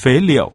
phế liệu.